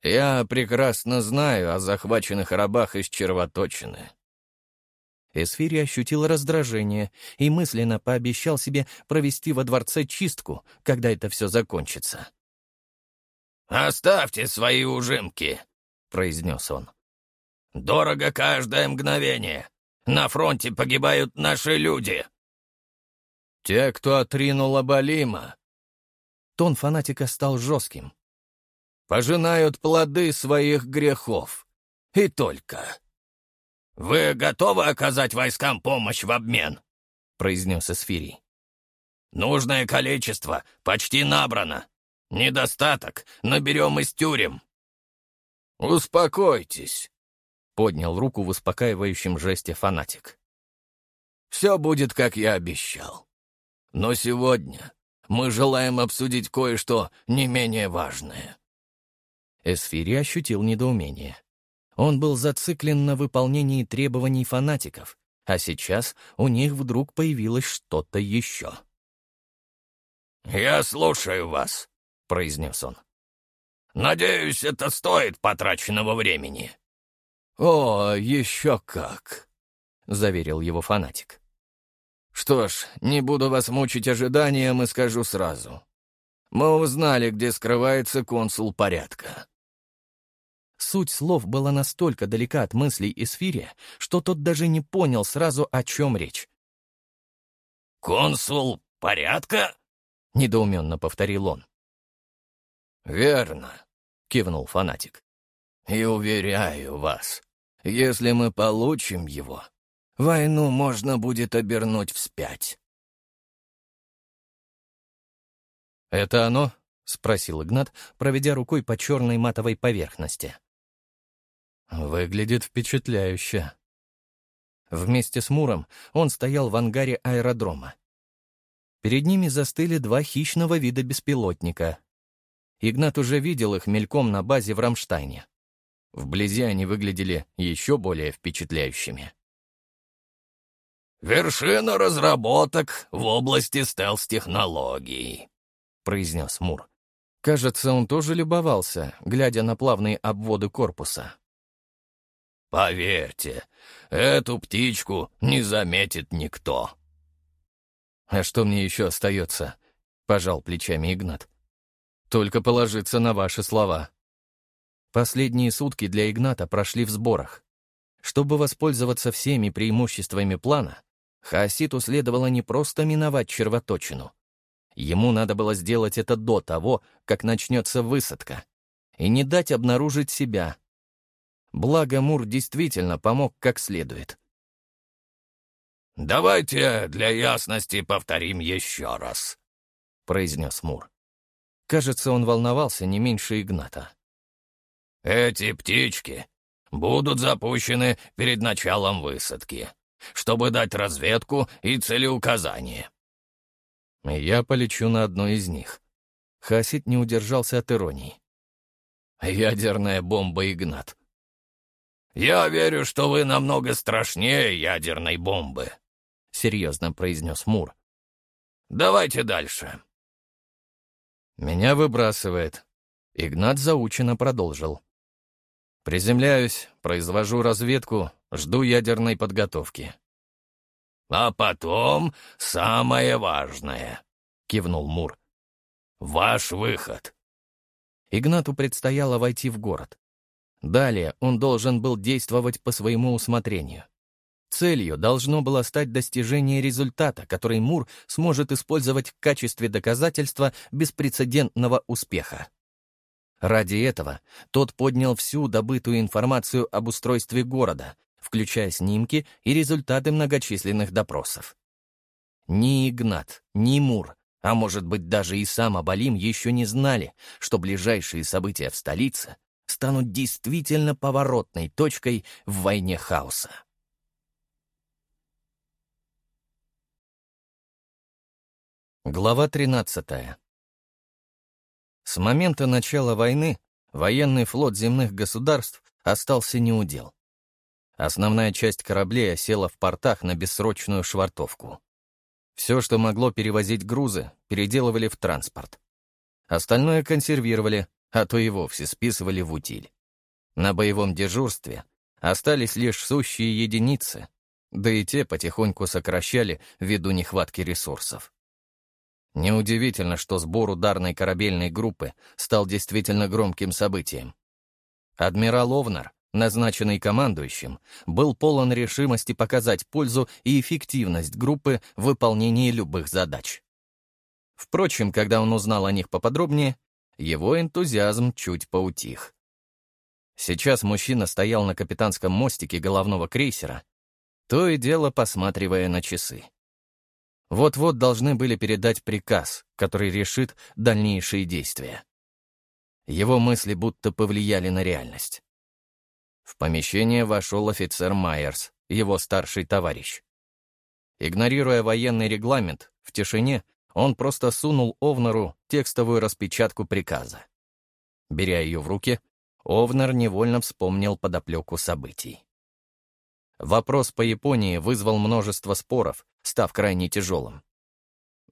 «Я прекрасно знаю о захваченных рабах из червоточины». Эсфири ощутил раздражение и мысленно пообещал себе провести во дворце чистку, когда это все закончится. «Оставьте свои ужимки», — произнес он. «Дорого каждое мгновение. На фронте погибают наши люди». «Те, кто отринул Абалима, Тон фанатика стал жестким. «Пожинают плоды своих грехов. И только». «Вы готовы оказать войскам помощь в обмен?» — произнес Эсфирий. «Нужное количество почти набрано. Недостаток наберем из тюрем». «Успокойтесь», — поднял руку в успокаивающем жесте фанатик. «Все будет, как я обещал. Но сегодня мы желаем обсудить кое-что не менее важное». Эсфири ощутил недоумение. Он был зациклен на выполнении требований фанатиков, а сейчас у них вдруг появилось что-то еще. «Я слушаю вас», — произнес он. «Надеюсь, это стоит потраченного времени». «О, еще как», — заверил его фанатик. Что ж, не буду вас мучить ожиданием и скажу сразу. Мы узнали, где скрывается консул порядка. Суть слов была настолько далека от мыслей Эсфирия, что тот даже не понял сразу, о чем речь. «Консул порядка?» — недоуменно повторил он. «Верно», — кивнул фанатик. «И уверяю вас, если мы получим его, Войну можно будет обернуть вспять. «Это оно?» — спросил Игнат, проведя рукой по черной матовой поверхности. «Выглядит впечатляюще», Вместе с Муром он стоял в ангаре аэродрома. Перед ними застыли два хищного вида беспилотника. Игнат уже видел их мельком на базе в Рамштайне. Вблизи они выглядели еще более впечатляющими. «Вершина разработок в области стелс-технологий», — произнес Мур. Кажется, он тоже любовался, глядя на плавные обводы корпуса. «Поверьте, эту птичку не заметит никто». «А что мне еще остается?» — пожал плечами Игнат. «Только положиться на ваши слова». Последние сутки для Игната прошли в сборах. Чтобы воспользоваться всеми преимуществами плана, Хаоситу следовало не просто миновать червоточину. Ему надо было сделать это до того, как начнется высадка, и не дать обнаружить себя. Благо Мур действительно помог как следует. «Давайте для ясности повторим еще раз», — произнес Мур. Кажется, он волновался не меньше Игната. «Эти птички будут запущены перед началом высадки, чтобы дать разведку и целеуказание». «Я полечу на одной из них». Хасид не удержался от иронии. «Ядерная бомба, Игнат». «Я верю, что вы намного страшнее ядерной бомбы», — серьезно произнес Мур. «Давайте дальше». «Меня выбрасывает». Игнат заучено продолжил. «Приземляюсь, произвожу разведку, жду ядерной подготовки». «А потом самое важное», — кивнул Мур. «Ваш выход». Игнату предстояло войти в город. Далее он должен был действовать по своему усмотрению. Целью должно было стать достижение результата, который Мур сможет использовать в качестве доказательства беспрецедентного успеха. Ради этого тот поднял всю добытую информацию об устройстве города, включая снимки и результаты многочисленных допросов. Ни Игнат, ни Мур, а может быть даже и сам Абалим еще не знали, что ближайшие события в столице станут действительно поворотной точкой в войне хаоса. Глава 13. С момента начала войны военный флот земных государств остался неудел. Основная часть кораблей осела в портах на бессрочную швартовку. Все, что могло перевозить грузы, переделывали в транспорт. Остальное консервировали, а то и вовсе списывали в утиль. На боевом дежурстве остались лишь сущие единицы, да и те потихоньку сокращали ввиду нехватки ресурсов. Неудивительно, что сбор ударной корабельной группы стал действительно громким событием. Адмирал Овнар, назначенный командующим, был полон решимости показать пользу и эффективность группы в выполнении любых задач. Впрочем, когда он узнал о них поподробнее, его энтузиазм чуть поутих. Сейчас мужчина стоял на капитанском мостике головного крейсера, то и дело посматривая на часы. Вот-вот должны были передать приказ, который решит дальнейшие действия. Его мысли будто повлияли на реальность. В помещение вошел офицер Майерс, его старший товарищ. Игнорируя военный регламент, в тишине он просто сунул Овнеру текстовую распечатку приказа. Беря ее в руки, Овнер невольно вспомнил подоплеку событий. Вопрос по Японии вызвал множество споров, став крайне тяжелым.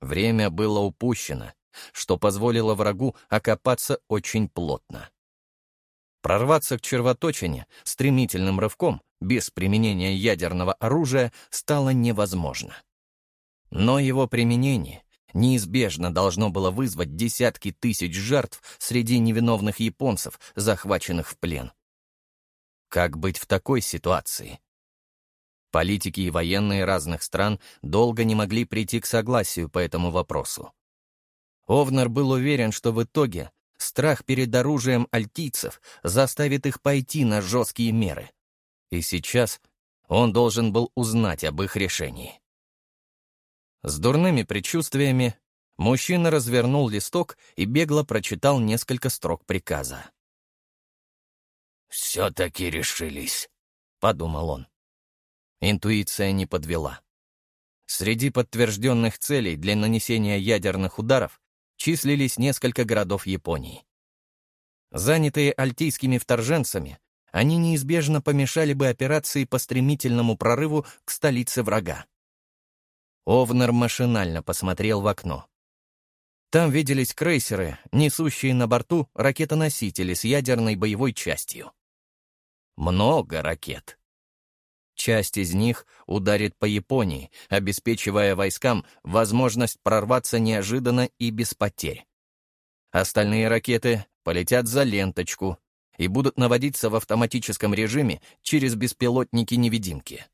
Время было упущено, что позволило врагу окопаться очень плотно. Прорваться к червоточине стремительным рывком, без применения ядерного оружия, стало невозможно. Но его применение неизбежно должно было вызвать десятки тысяч жертв среди невиновных японцев, захваченных в плен. Как быть в такой ситуации? Политики и военные разных стран долго не могли прийти к согласию по этому вопросу. Овнер был уверен, что в итоге страх перед оружием альтийцев заставит их пойти на жесткие меры. И сейчас он должен был узнать об их решении. С дурными предчувствиями мужчина развернул листок и бегло прочитал несколько строк приказа. «Все-таки решились», — подумал он. Интуиция не подвела. Среди подтвержденных целей для нанесения ядерных ударов числились несколько городов Японии. Занятые альтийскими вторженцами, они неизбежно помешали бы операции по стремительному прорыву к столице врага. Овнер машинально посмотрел в окно. Там виделись крейсеры, несущие на борту ракетоносители с ядерной боевой частью. Много ракет. Часть из них ударит по Японии, обеспечивая войскам возможность прорваться неожиданно и без потерь. Остальные ракеты полетят за ленточку и будут наводиться в автоматическом режиме через беспилотники-невидимки.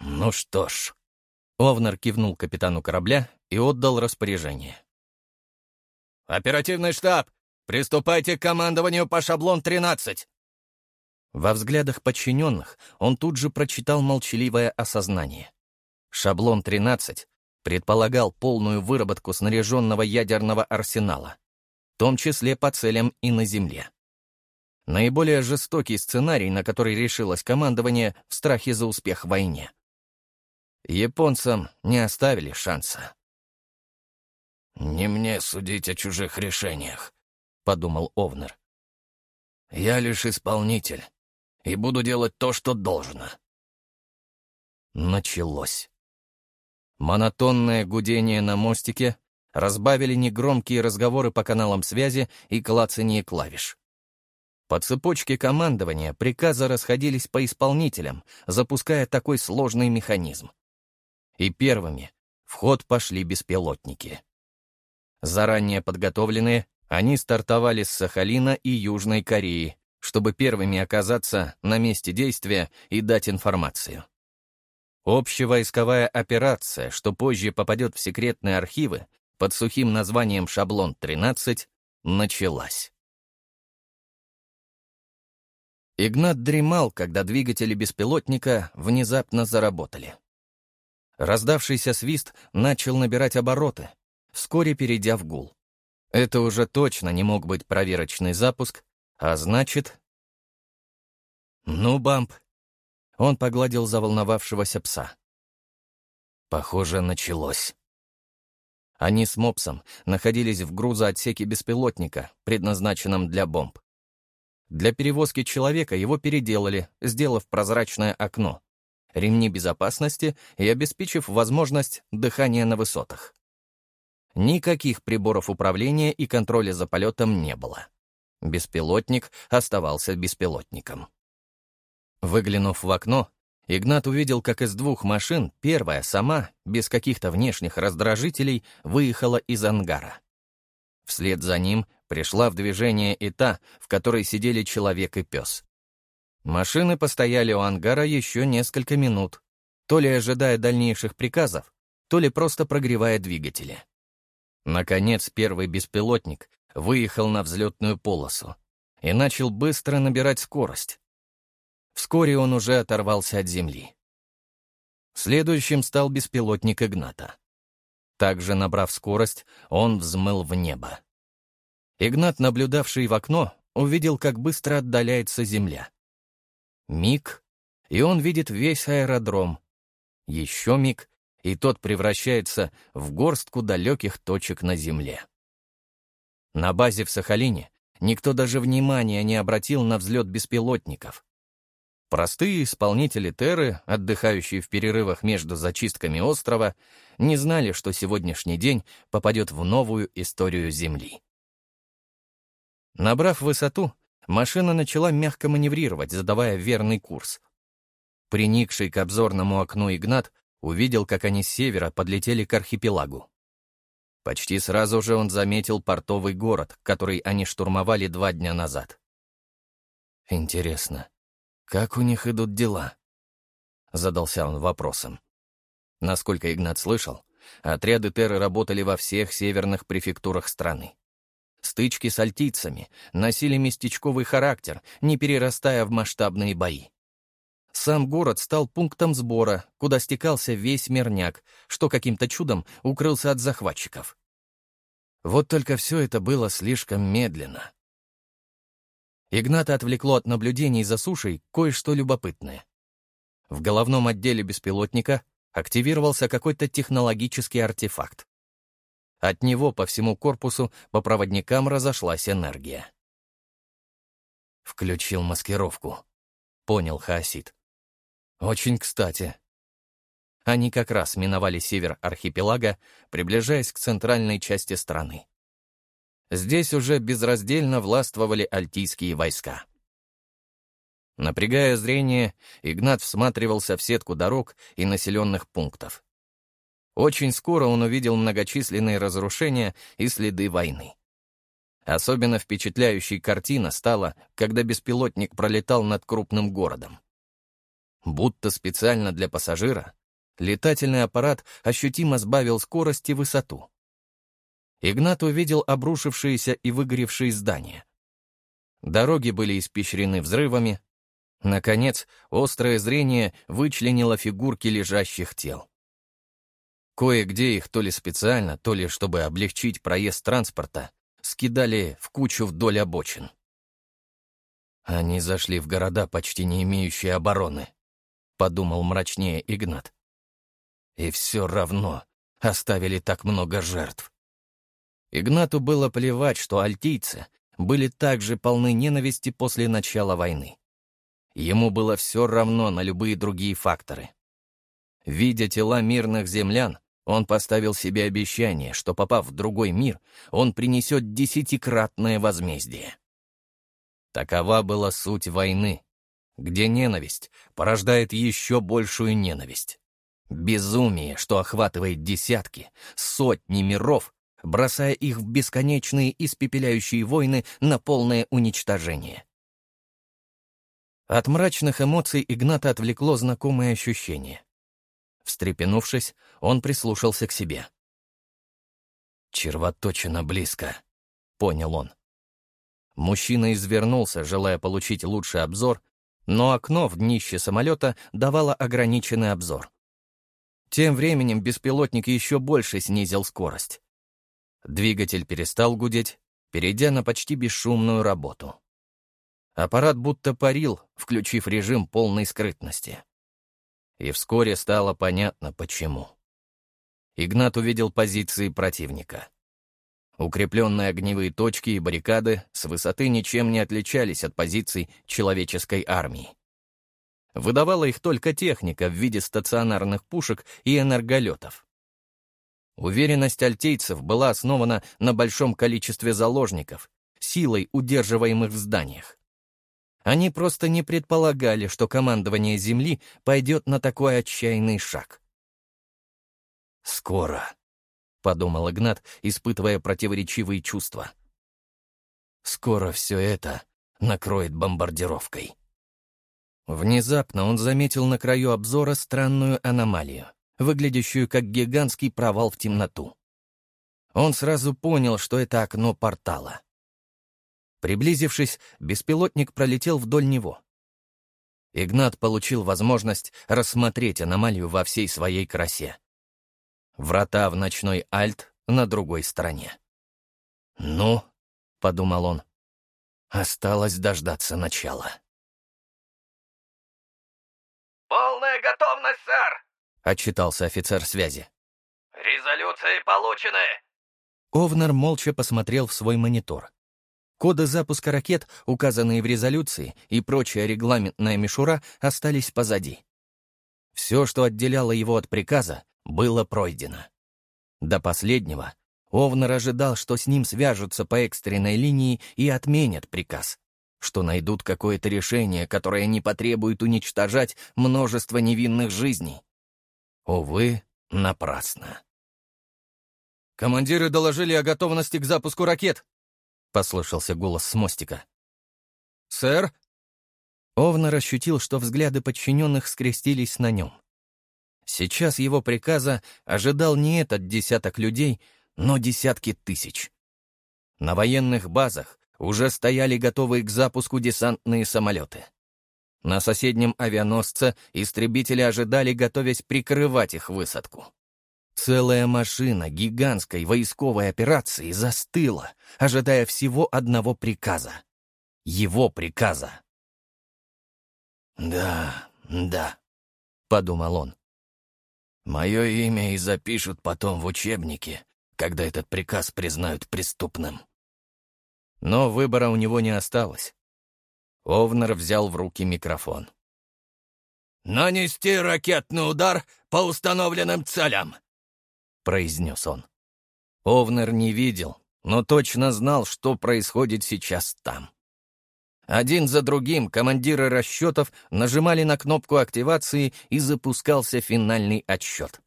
«Ну что ж», — Овнер кивнул капитану корабля и отдал распоряжение. «Оперативный штаб! Приступайте к командованию по шаблон-13!» Во взглядах подчиненных он тут же прочитал молчаливое осознание. Шаблон 13 предполагал полную выработку снаряженного ядерного арсенала, в том числе по целям и на Земле. Наиболее жестокий сценарий, на который решилось командование в страхе за успех в войне. Японцам не оставили шанса. «Не мне судить о чужих решениях», — подумал Овнер. «Я лишь исполнитель, и буду делать то, что должно». Началось. Монотонное гудение на мостике разбавили негромкие разговоры по каналам связи и клацанье клавиш. По цепочке командования приказы расходились по исполнителям, запуская такой сложный механизм и первыми в ход пошли беспилотники. Заранее подготовленные, они стартовали с Сахалина и Южной Кореи, чтобы первыми оказаться на месте действия и дать информацию. Общевойсковая операция, что позже попадет в секретные архивы под сухим названием «Шаблон-13», началась. Игнат дремал, когда двигатели беспилотника внезапно заработали. Раздавшийся свист начал набирать обороты, вскоре перейдя в гул. Это уже точно не мог быть проверочный запуск, а значит... «Ну, Бамп!» Он погладил заволновавшегося пса. Похоже, началось. Они с Мопсом находились в грузоотсеке беспилотника, предназначенном для бомб. Для перевозки человека его переделали, сделав прозрачное окно, ремни безопасности и обеспечив возможность дыхания на высотах. Никаких приборов управления и контроля за полетом не было. Беспилотник оставался беспилотником. Выглянув в окно, Игнат увидел, как из двух машин первая сама, без каких-то внешних раздражителей, выехала из ангара. Вслед за ним пришла в движение и та, в которой сидели человек и пес. Машины постояли у ангара еще несколько минут, то ли ожидая дальнейших приказов, то ли просто прогревая двигатели. Наконец, первый беспилотник выехал на взлетную полосу и начал быстро набирать скорость. Вскоре он уже оторвался от земли. Следующим стал беспилотник Игната. Также, набрав скорость, он взмыл в небо. Игнат, наблюдавший в окно, увидел, как быстро отдаляется земля. Миг, и он видит весь аэродром. Еще миг, и тот превращается в горстку далеких точек на Земле. На базе в Сахалине никто даже внимания не обратил на взлет беспилотников. Простые исполнители Терры, отдыхающие в перерывах между зачистками острова, не знали, что сегодняшний день попадет в новую историю Земли. Набрав высоту, машина начала мягко маневрировать, задавая верный курс. Приникший к обзорному окну Игнат увидел, как они с севера подлетели к архипелагу. Почти сразу же он заметил портовый город, который они штурмовали два дня назад. «Интересно, как у них идут дела?» — задался он вопросом. Насколько Игнат слышал, отряды Терры работали во всех северных префектурах страны. Стычки с альтийцами носили местечковый характер, не перерастая в масштабные бои. Сам город стал пунктом сбора, куда стекался весь мирняк, что каким-то чудом укрылся от захватчиков. Вот только все это было слишком медленно. Игната отвлекло от наблюдений за сушей кое-что любопытное. В головном отделе беспилотника активировался какой-то технологический артефакт. От него по всему корпусу по проводникам разошлась энергия. Включил маскировку. Понял Хаосид. Очень кстати. Они как раз миновали север архипелага, приближаясь к центральной части страны. Здесь уже безраздельно властвовали альтийские войска. Напрягая зрение, Игнат всматривался в сетку дорог и населенных пунктов. Очень скоро он увидел многочисленные разрушения и следы войны. Особенно впечатляющей картина стала, когда беспилотник пролетал над крупным городом. Будто специально для пассажира, летательный аппарат ощутимо сбавил скорость и высоту. Игнат увидел обрушившиеся и выгоревшие здания. Дороги были испещрены взрывами. Наконец, острое зрение вычленило фигурки лежащих тел. Кое-где их то ли специально, то ли чтобы облегчить проезд транспорта, скидали в кучу вдоль обочин. Они зашли в города, почти не имеющие обороны, — подумал мрачнее Игнат. И все равно оставили так много жертв. Игнату было плевать, что альтийцы были также полны ненависти после начала войны. Ему было все равно на любые другие факторы. Видя тела мирных землян, он поставил себе обещание, что, попав в другой мир, он принесет десятикратное возмездие. Такова была суть войны, где ненависть порождает еще большую ненависть. Безумие, что охватывает десятки, сотни миров, бросая их в бесконечные испепеляющие войны на полное уничтожение. От мрачных эмоций Игната отвлекло знакомое ощущение. Встрепенувшись, он прислушался к себе. «Червоточина близко», — понял он. Мужчина извернулся, желая получить лучший обзор, но окно в днище самолета давало ограниченный обзор. Тем временем беспилотник еще больше снизил скорость. Двигатель перестал гудеть, перейдя на почти бесшумную работу. Аппарат будто парил, включив режим полной скрытности. И вскоре стало понятно, почему. Игнат увидел позиции противника. Укрепленные огневые точки и баррикады с высоты ничем не отличались от позиций человеческой армии. Выдавала их только техника в виде стационарных пушек и энерголетов. Уверенность альтейцев была основана на большом количестве заложников, силой удерживаемых в зданиях. Они просто не предполагали, что командование Земли пойдет на такой отчаянный шаг. «Скоро», — подумал Игнат, испытывая противоречивые чувства. «Скоро все это накроет бомбардировкой». Внезапно он заметил на краю обзора странную аномалию, выглядящую как гигантский провал в темноту. Он сразу понял, что это окно портала. Приблизившись, беспилотник пролетел вдоль него. Игнат получил возможность рассмотреть аномалию во всей своей красе. Врата в ночной альт на другой стороне. «Ну», — подумал он, — «осталось дождаться начала». «Полная готовность, сэр!» — отчитался офицер связи. «Резолюции получены!» Овнер молча посмотрел в свой монитор. Коды запуска ракет, указанные в резолюции, и прочая регламентная мишура остались позади. Все, что отделяло его от приказа, было пройдено. До последнего Овнер ожидал, что с ним свяжутся по экстренной линии и отменят приказ, что найдут какое-то решение, которое не потребует уничтожать множество невинных жизней. Увы, напрасно. «Командиры доложили о готовности к запуску ракет», послышался голос с мостика. «Сэр?» Овнер ощутил, что взгляды подчиненных скрестились на нем. Сейчас его приказа ожидал не этот десяток людей, но десятки тысяч. На военных базах уже стояли готовые к запуску десантные самолеты. На соседнем авианосце истребители ожидали, готовясь прикрывать их высадку. Целая машина гигантской войсковой операции застыла, ожидая всего одного приказа. Его приказа. «Да, да», — подумал он. «Мое имя и запишут потом в учебнике, когда этот приказ признают преступным». Но выбора у него не осталось. Овнер взял в руки микрофон. «Нанести ракетный удар по установленным целям», — произнес он. Овнер не видел, но точно знал, что происходит сейчас там. Один за другим командиры расчетов нажимали на кнопку активации и запускался финальный отсчет.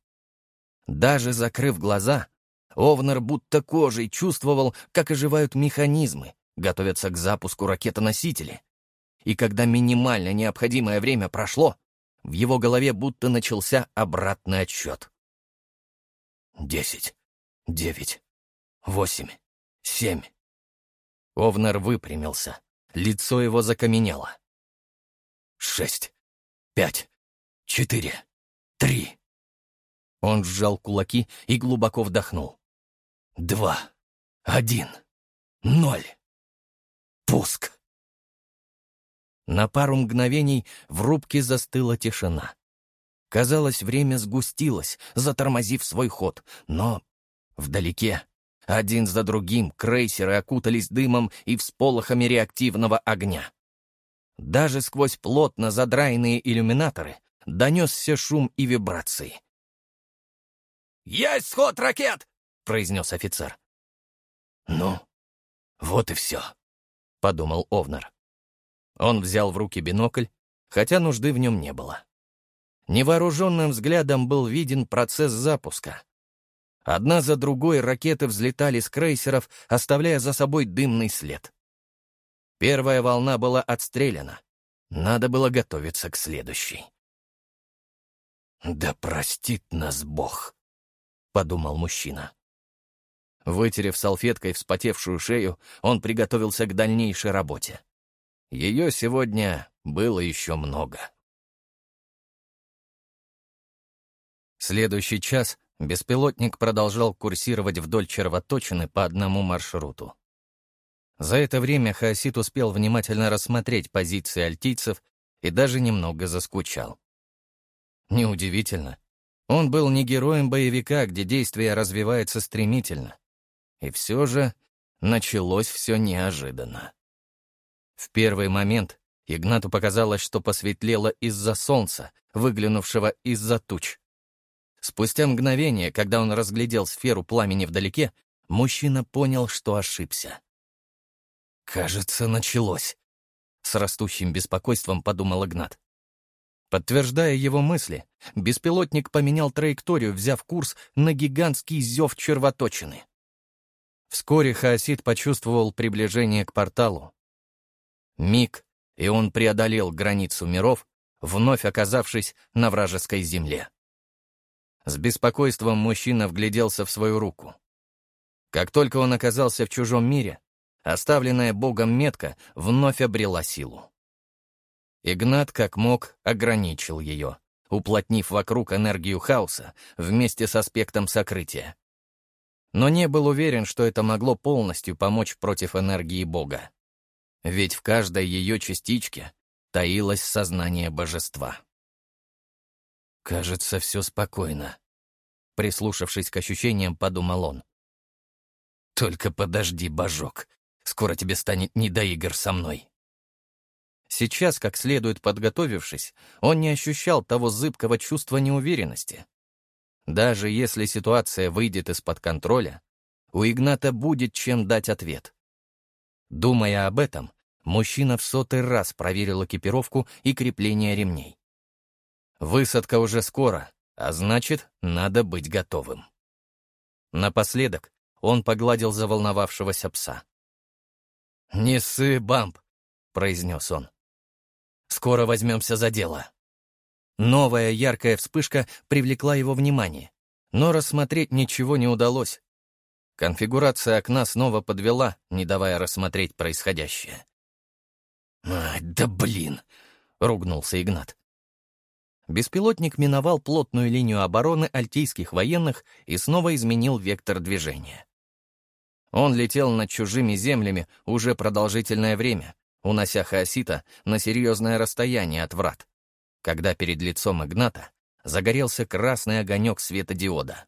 Даже закрыв глаза, Овнер будто кожей чувствовал, как оживают механизмы, готовятся к запуску ракетоносителя. И когда минимально необходимое время прошло, в его голове будто начался обратный отсчет. «Десять, девять, восемь, семь». Овнер выпрямился. Лицо его закаменело. «Шесть, пять, четыре, три». Он сжал кулаки и глубоко вдохнул. «Два, один, ноль. Пуск». На пару мгновений в рубке застыла тишина. Казалось, время сгустилось, затормозив свой ход, но вдалеке, один за другим, крейсеры окутались дымом и всполохами реактивного огня. Даже сквозь плотно задраенные иллюминаторы донесся шум и вибрации. «Есть сход ракет!» — произнес офицер. «Ну, вот и все», — подумал Овнер. Он взял в руки бинокль, хотя нужды в нем не было. Невооруженным взглядом был виден процесс запуска. Одна за другой ракеты взлетали с крейсеров, оставляя за собой дымный след. Первая волна была отстреляна. Надо было готовиться к следующей. «Да простит нас Бог», — подумал мужчина. Вытерев салфеткой вспотевшую шею, он приготовился к дальнейшей работе. Ее сегодня было еще много. Следующий час беспилотник продолжал курсировать вдоль червоточины по одному маршруту. За это время Хаосит успел внимательно рассмотреть позиции альтийцев и даже немного заскучал. Неудивительно. Он был не героем боевика, где действие развивается стремительно. И все же началось все неожиданно. В первый момент Игнату показалось, что посветлело из-за солнца, выглянувшего из-за туч. Спустя мгновение, когда он разглядел сферу пламени вдалеке, мужчина понял, что ошибся. «Кажется, началось», — с растущим беспокойством подумал Игнат. Подтверждая его мысли, беспилотник поменял траекторию, взяв курс на гигантский зев червоточины. Вскоре Хаосид почувствовал приближение к порталу, Миг, и он преодолел границу миров, вновь оказавшись на вражеской земле. С беспокойством мужчина вгляделся в свою руку. Как только он оказался в чужом мире, оставленная Богом метка вновь обрела силу. Игнат, как мог, ограничил ее, уплотнив вокруг энергию хаоса вместе с аспектом сокрытия. Но не был уверен, что это могло полностью помочь против энергии Бога ведь в каждой ее частичке таилось сознание божества. «Кажется, все спокойно», — прислушавшись к ощущениям, подумал он. «Только подожди, божок, скоро тебе станет не до игр со мной». Сейчас, как следует подготовившись, он не ощущал того зыбкого чувства неуверенности. Даже если ситуация выйдет из-под контроля, у Игната будет чем дать ответ. Думая об этом, мужчина в сотый раз проверил экипировку и крепление ремней. Высадка уже скоро, а значит, надо быть готовым. Напоследок он погладил заволновавшегося пса. «Не ссы, Бамп», — произнес он. «Скоро возьмемся за дело». Новая яркая вспышка привлекла его внимание, но рассмотреть ничего не удалось. Конфигурация окна снова подвела, не давая рассмотреть происходящее. «Ай, да блин!» — ругнулся Игнат. Беспилотник миновал плотную линию обороны альтийских военных и снова изменил вектор движения. Он летел над чужими землями уже продолжительное время, унося Хаосита на серьезное расстояние от врат. когда перед лицом Игната загорелся красный огонек светодиода.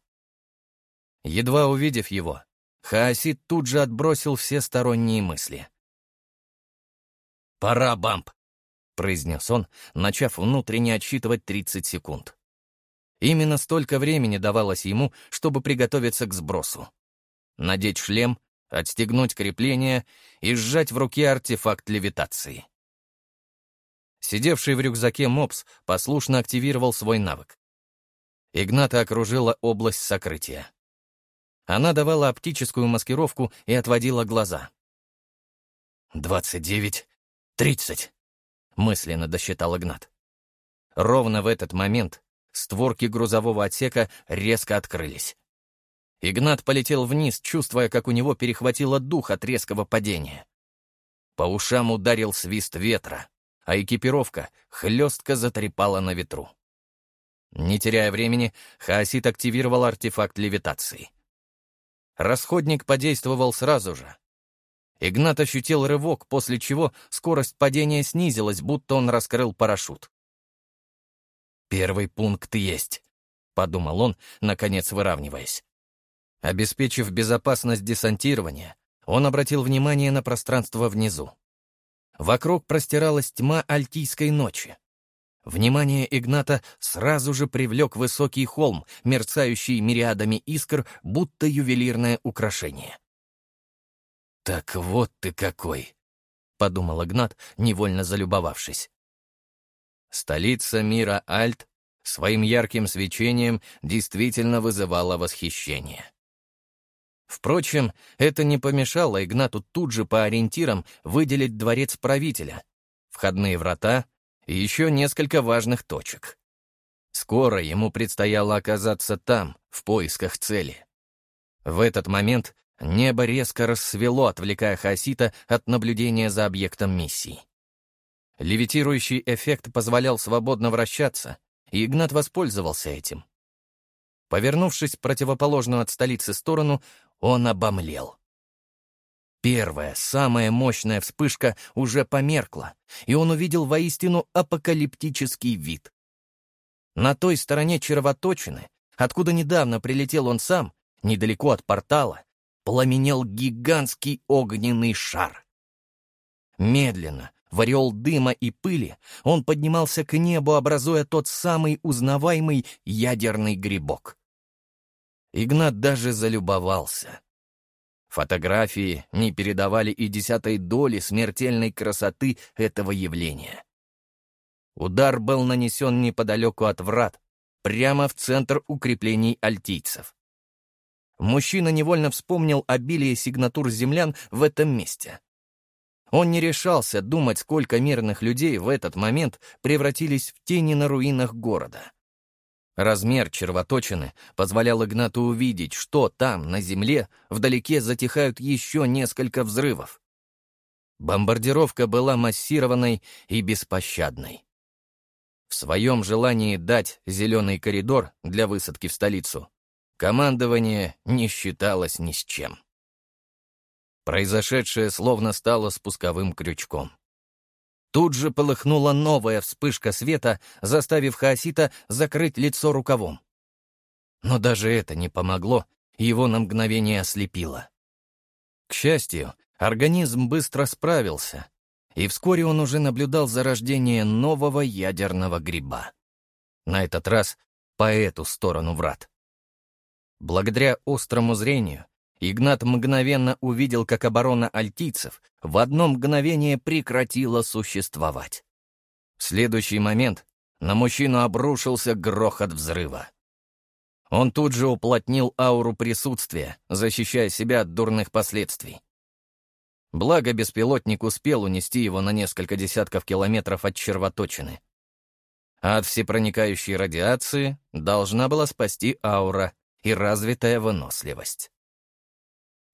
Едва увидев его, Хаосид тут же отбросил все сторонние мысли. «Пора, Бамп!» — произнес он, начав внутренне отсчитывать 30 секунд. Именно столько времени давалось ему, чтобы приготовиться к сбросу. Надеть шлем, отстегнуть крепление и сжать в руке артефакт левитации. Сидевший в рюкзаке мопс послушно активировал свой навык. Игната окружила область сокрытия. Она давала оптическую маскировку и отводила глаза. «Двадцать девять, тридцать», — мысленно досчитал Игнат. Ровно в этот момент створки грузового отсека резко открылись. Игнат полетел вниз, чувствуя, как у него перехватило дух от резкого падения. По ушам ударил свист ветра, а экипировка хлестко затрепала на ветру. Не теряя времени, Хаосит активировал артефакт левитации. Расходник подействовал сразу же. Игнат ощутил рывок, после чего скорость падения снизилась, будто он раскрыл парашют. «Первый пункт есть», — подумал он, наконец выравниваясь. Обеспечив безопасность десантирования, он обратил внимание на пространство внизу. Вокруг простиралась тьма альтийской ночи. Внимание Игната сразу же привлек высокий холм, мерцающий мириадами искр, будто ювелирное украшение. «Так вот ты какой!» — подумал Игнат, невольно залюбовавшись. Столица мира Альт своим ярким свечением действительно вызывала восхищение. Впрочем, это не помешало Игнату тут же по ориентирам выделить дворец правителя, входные врата и еще несколько важных точек. Скоро ему предстояло оказаться там, в поисках цели. В этот момент небо резко рассвело, отвлекая Хасита от наблюдения за объектом миссии. Левитирующий эффект позволял свободно вращаться, и Игнат воспользовался этим. Повернувшись в противоположную от столицы сторону, он обомлел. Первая, самая мощная вспышка уже померкла, и он увидел воистину апокалиптический вид. На той стороне червоточины, откуда недавно прилетел он сам, недалеко от портала, пламенел гигантский огненный шар. Медленно, в ореол дыма и пыли, он поднимался к небу, образуя тот самый узнаваемый ядерный грибок. Игнат даже залюбовался. Фотографии не передавали и десятой доли смертельной красоты этого явления. Удар был нанесен неподалеку от врат, прямо в центр укреплений альтийцев. Мужчина невольно вспомнил обилие сигнатур землян в этом месте. Он не решался думать, сколько мирных людей в этот момент превратились в тени на руинах города. Размер червоточины позволял Игнату увидеть, что там, на земле, вдалеке затихают еще несколько взрывов. Бомбардировка была массированной и беспощадной. В своем желании дать зеленый коридор для высадки в столицу командование не считалось ни с чем. Произошедшее словно стало спусковым крючком. Тут же полыхнула новая вспышка света, заставив Хаосита закрыть лицо рукавом. Но даже это не помогло, его на мгновение ослепило. К счастью, организм быстро справился, и вскоре он уже наблюдал зарождение нового ядерного гриба. На этот раз по эту сторону врат. Благодаря острому зрению Игнат мгновенно увидел, как оборона альтийцев в одно мгновение прекратила существовать. В следующий момент на мужчину обрушился грохот взрыва. Он тут же уплотнил ауру присутствия, защищая себя от дурных последствий. Благо, беспилотник успел унести его на несколько десятков километров от червоточины. А от всепроникающей радиации должна была спасти аура и развитая выносливость.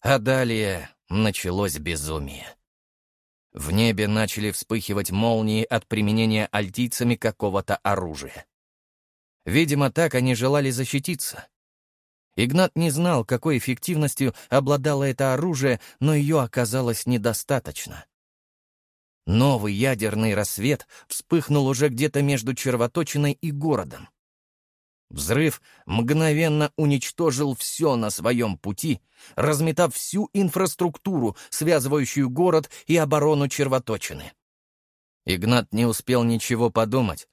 А далее началось безумие. В небе начали вспыхивать молнии от применения альтийцами какого-то оружия. Видимо, так они желали защититься. Игнат не знал, какой эффективностью обладало это оружие, но ее оказалось недостаточно. Новый ядерный рассвет вспыхнул уже где-то между червоточиной и городом. Взрыв мгновенно уничтожил все на своем пути, разметав всю инфраструктуру, связывающую город и оборону червоточины. Игнат не успел ничего подумать,